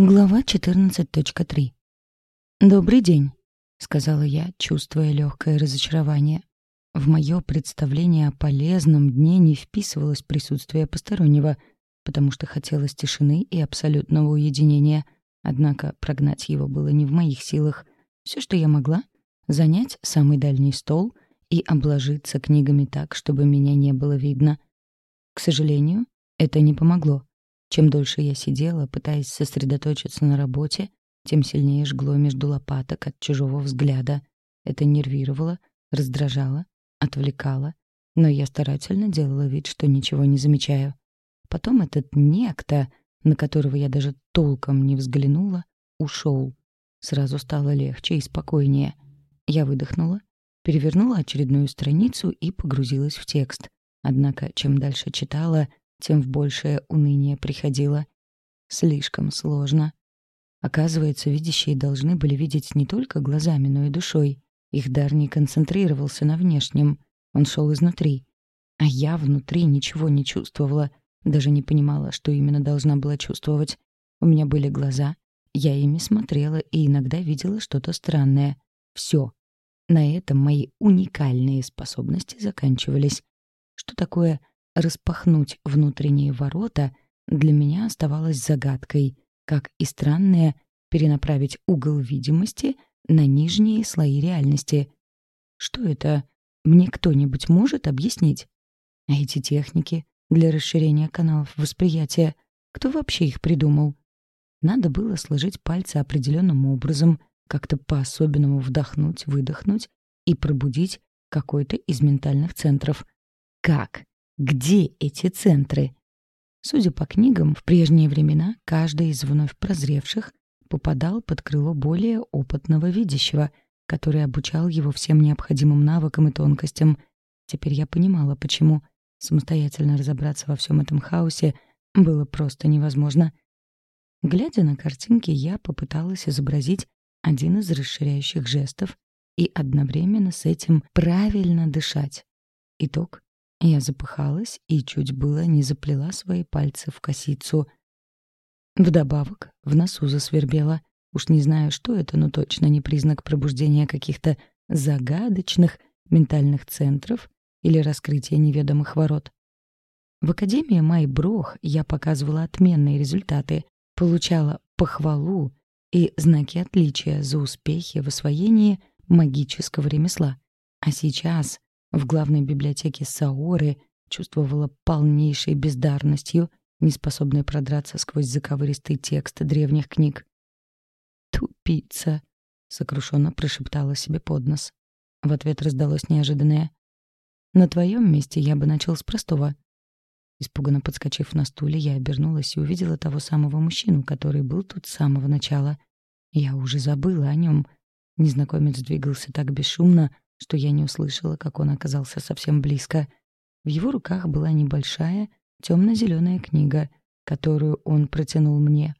Глава 14.3. «Добрый день», — сказала я, чувствуя легкое разочарование. В мое представление о полезном дне не вписывалось присутствие постороннего, потому что хотелось тишины и абсолютного уединения. Однако прогнать его было не в моих силах. Все, что я могла — занять самый дальний стол и обложиться книгами так, чтобы меня не было видно. К сожалению, это не помогло. Чем дольше я сидела, пытаясь сосредоточиться на работе, тем сильнее жгло между лопаток от чужого взгляда. Это нервировало, раздражало, отвлекало, но я старательно делала вид, что ничего не замечаю. Потом этот некто, на которого я даже толком не взглянула, ушел. Сразу стало легче и спокойнее. Я выдохнула, перевернула очередную страницу и погрузилась в текст. Однако, чем дальше читала, тем в большее уныние приходило. Слишком сложно. Оказывается, видящие должны были видеть не только глазами, но и душой. Их дар не концентрировался на внешнем, он шел изнутри. А я внутри ничего не чувствовала, даже не понимала, что именно должна была чувствовать. У меня были глаза, я ими смотрела и иногда видела что-то странное. Все. На этом мои уникальные способности заканчивались. Что такое распахнуть внутренние ворота для меня оставалось загадкой, как и странное перенаправить угол видимости на нижние слои реальности. Что это? Мне кто-нибудь может объяснить? А эти техники для расширения каналов восприятия, кто вообще их придумал? Надо было сложить пальцы определенным образом, как-то по-особенному вдохнуть, выдохнуть и пробудить какой-то из ментальных центров. Как? Где эти центры? Судя по книгам, в прежние времена каждый из вновь прозревших попадал под крыло более опытного видящего, который обучал его всем необходимым навыкам и тонкостям. Теперь я понимала, почему самостоятельно разобраться во всем этом хаосе было просто невозможно. Глядя на картинки, я попыталась изобразить один из расширяющих жестов и одновременно с этим правильно дышать. Итог я запыхалась и чуть было не заплела свои пальцы в косицу. Вдобавок в носу засвербело. Уж не знаю, что это, но точно не признак пробуждения каких-то загадочных ментальных центров или раскрытия неведомых ворот. В Академии Майброх я показывала отменные результаты, получала похвалу и знаки отличия за успехи в освоении магического ремесла. А сейчас в главной библиотеке Саоры чувствовала полнейшей бездарностью, неспособной продраться сквозь заковыристый текст древних книг. «Тупица!» — сокрушенно прошептала себе под нос. В ответ раздалось неожиданное. «На твоем месте я бы начал с простого». Испуганно подскочив на стуле, я обернулась и увидела того самого мужчину, который был тут с самого начала. Я уже забыла о нем. Незнакомец двигался так бесшумно, что я не услышала, как он оказался совсем близко. В его руках была небольшая темно-зеленая книга, которую он протянул мне.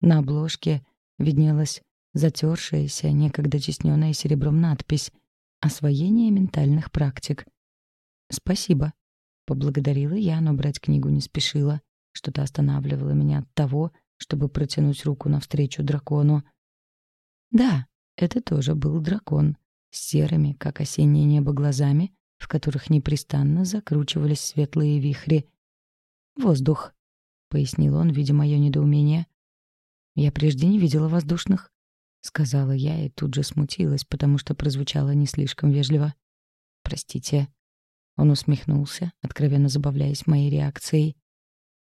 На обложке виднелась затершаяся, некогда тесненная серебром надпись «Освоение ментальных практик». «Спасибо», — поблагодарила я, но брать книгу не спешила. Что-то останавливало меня от того, чтобы протянуть руку навстречу дракону. Да, это тоже был дракон, серыми, как осеннее небо, глазами, в которых непрестанно закручивались светлые вихри. «Воздух», — пояснил он, видя мое недоумение. «Я прежде не видела воздушных», — сказала я и тут же смутилась, потому что прозвучало не слишком вежливо. «Простите». Он усмехнулся, откровенно забавляясь моей реакцией.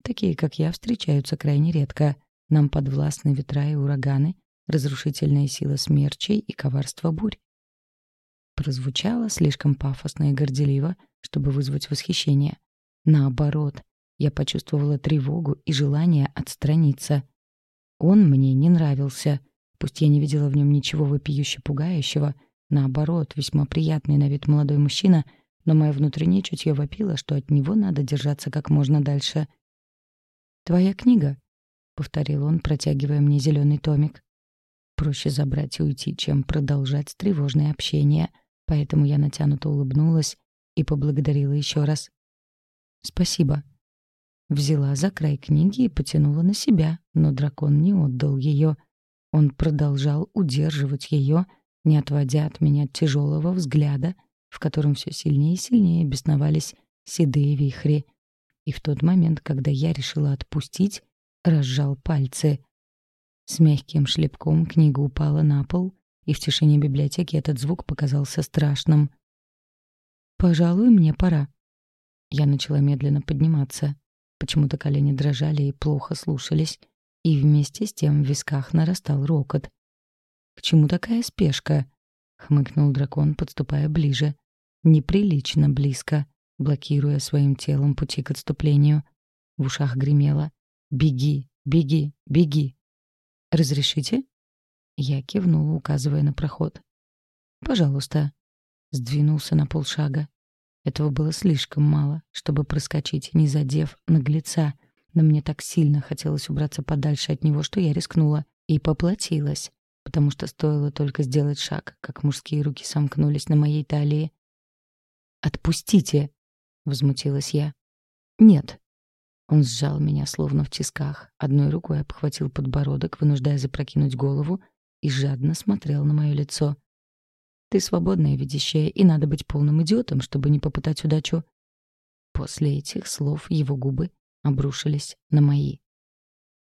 «Такие, как я, встречаются крайне редко. Нам подвластны ветра и ураганы, разрушительная сила смерчей и коварство бурь прозвучало слишком пафосно и горделиво, чтобы вызвать восхищение. Наоборот, я почувствовала тревогу и желание отстраниться. Он мне не нравился. Пусть я не видела в нем ничего вопиюще пугающего, наоборот, весьма приятный на вид молодой мужчина, но мое внутреннее чутье вопило, что от него надо держаться как можно дальше. «Твоя книга», — повторил он, протягивая мне зеленый томик. «Проще забрать и уйти, чем продолжать тревожное общение» поэтому я натянуто улыбнулась и поблагодарила еще раз. «Спасибо». Взяла за край книги и потянула на себя, но дракон не отдал ее. Он продолжал удерживать ее, не отводя от меня тяжелого взгляда, в котором все сильнее и сильнее бесновались седые вихри. И в тот момент, когда я решила отпустить, разжал пальцы. С мягким шлепком книга упала на пол, и в тишине библиотеки этот звук показался страшным. «Пожалуй, мне пора». Я начала медленно подниматься. Почему-то колени дрожали и плохо слушались, и вместе с тем в висках нарастал рокот. «К чему такая спешка?» — хмыкнул дракон, подступая ближе. «Неприлично близко», блокируя своим телом пути к отступлению. В ушах гремело «Беги, беги, беги!» «Разрешите?» Я кивнула, указывая на проход. «Пожалуйста». Сдвинулся на полшага. Этого было слишком мало, чтобы проскочить, не задев наглеца, но мне так сильно хотелось убраться подальше от него, что я рискнула и поплатилась, потому что стоило только сделать шаг, как мужские руки сомкнулись на моей талии. «Отпустите!» — возмутилась я. «Нет». Он сжал меня словно в тисках, одной рукой обхватил подбородок, вынуждая запрокинуть голову, и жадно смотрел на мое лицо. «Ты свободная видящая, и надо быть полным идиотом, чтобы не попытать удачу». После этих слов его губы обрушились на мои.